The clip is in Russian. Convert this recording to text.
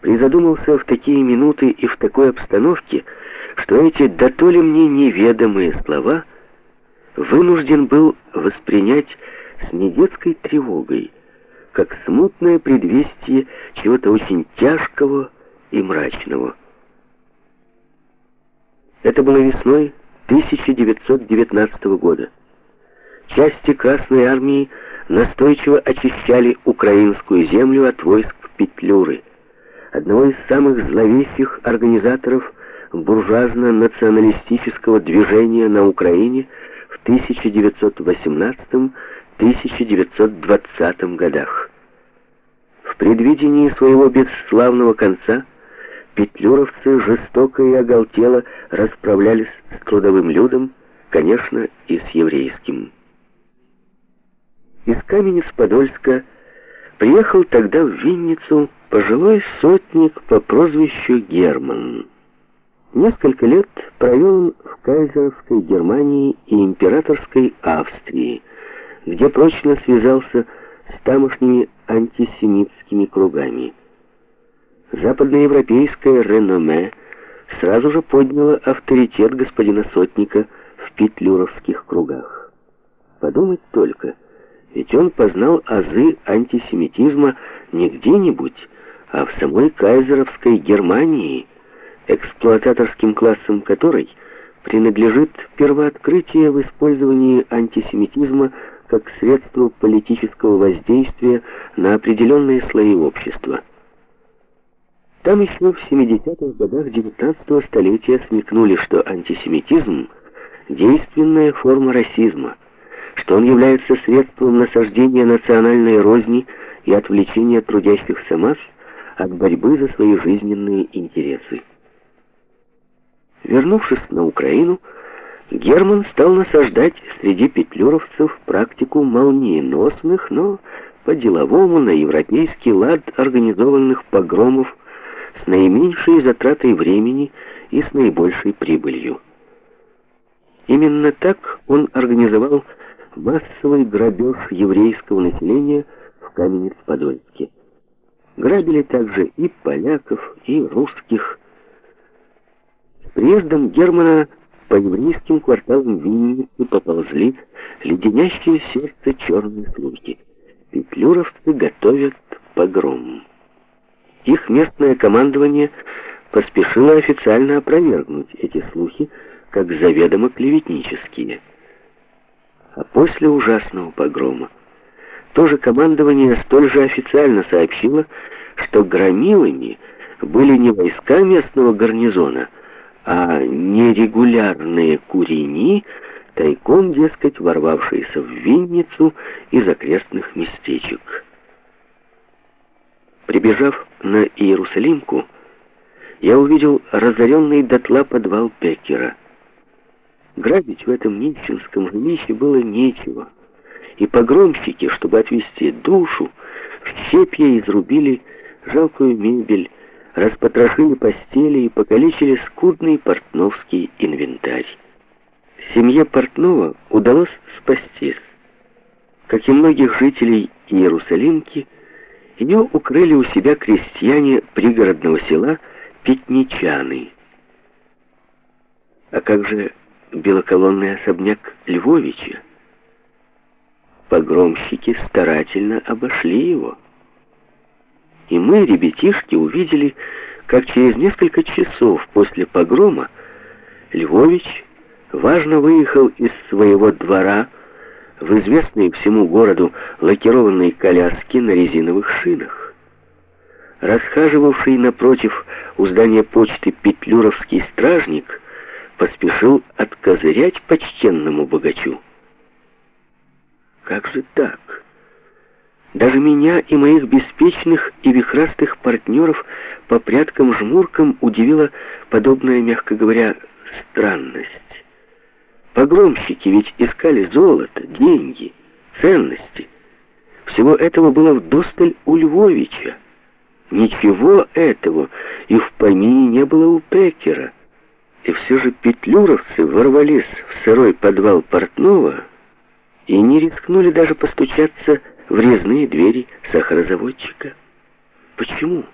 призадумался в такие минуты и в такой обстановке, что эти дотоле мне неведомые слова вынужден был воспринять с недетской тревогой, как смутное предвестие чего-то очень тяжкого и мрачного. Это было весной 1919 года. Части Красной Армии настойчиво очищали украинскую землю от войск Петлюры, одного из самых зловещих организаторов буржуазно-националистического движения на Украине в 1918-1920 годах. В предвидении своего бесславного конца петлюровцы жестоко и оголтело расправлялись с трудовым людом, конечно, и с еврейским. Из Каменец-Подольска приехал тогда в Винницу пожилой сотник по прозвищу Герман. Несколько лет провел в кайзеровской Германии и императорской Австрии, где прочно связался с тамошними антисемитскими кругами. Западноевропейское реноме сразу же подняло авторитет господина Сотника в петлюровских кругах. Подумать только, ведь он познал азы антисемитизма не где-нибудь, а в самой кайзеровской Германии, эксплуататорским классом которой принадлежит первооткрытие в использовании антисемитизма как средство политического воздействия на определенные слои общества. Там еще в 70-х годах XIX столетия смекнули, что антисемитизм – действенная форма расизма, что он является средством насаждения национальной розни и отвлечения трудящихся масс от борьбы за свои жизненные интересы. Вернувшись на Украину, Герман стал насаждать среди петлюровцев практику молниеносных, но по-деловому на европейский лад организованных погромов с наименьшей затратой времени и с наибольшей прибылью. Именно так он организовал массовый грабеж еврейского населения в Каменец-Подольске. Грабили также и поляков, и русских. С приездом Германа по еврейским кварталам Винницы поползли леденящие сердце черные слухи. Петлюровцы готовят погром. Их местное командование поспешило официально опровергнуть эти слухи, как заведомо клеветнические. А после ужасного погрома тоже командование столь же официально сообщило, что громилами были не войска местного гарнизона, а нерегулярные курени, тайком, дескать, ворвавшиеся в Винницу из окрестных местечек. Прибежав на Иерусалимку, я увидел разоренный дотла подвал Пекера. Грабить в этом нищенском жилище было нечего, и погромщики, чтобы отвести душу, в щепья изрубили жалкую мебель, распотрошили постели и покалечили скудный портновский инвентарь. Семье портного удалось спастись. Как и многих жителей Иерусалимки, ее укрыли у себя крестьяне пригородного села Пятничаны. А как же белоколонный особняк Львовича? Погромщики старательно обошли его. И мы, ребятишки, увидели, как через несколько часов после погрома Львович важно выехал из своего двора в известные всему городу лакированные коляски на резиновых шинах. Расхаживавший напротив у здания почты петлюровский стражник поспешил откозырять почтенному богачу. Как же так? Даже меня и моих беспечных и вихрастых партнеров по пряткам-жмуркам удивила подобная, мягко говоря, странность. Погромщики ведь искали золото, деньги, ценности. Всего этого было вдосталь у Львовича. Ничего этого и в помине не было у Пекера. И все же петлюровцы ворвались в сырой подвал портного и не рискнули даже постучаться в резные двери сахарозаводчика. Почему?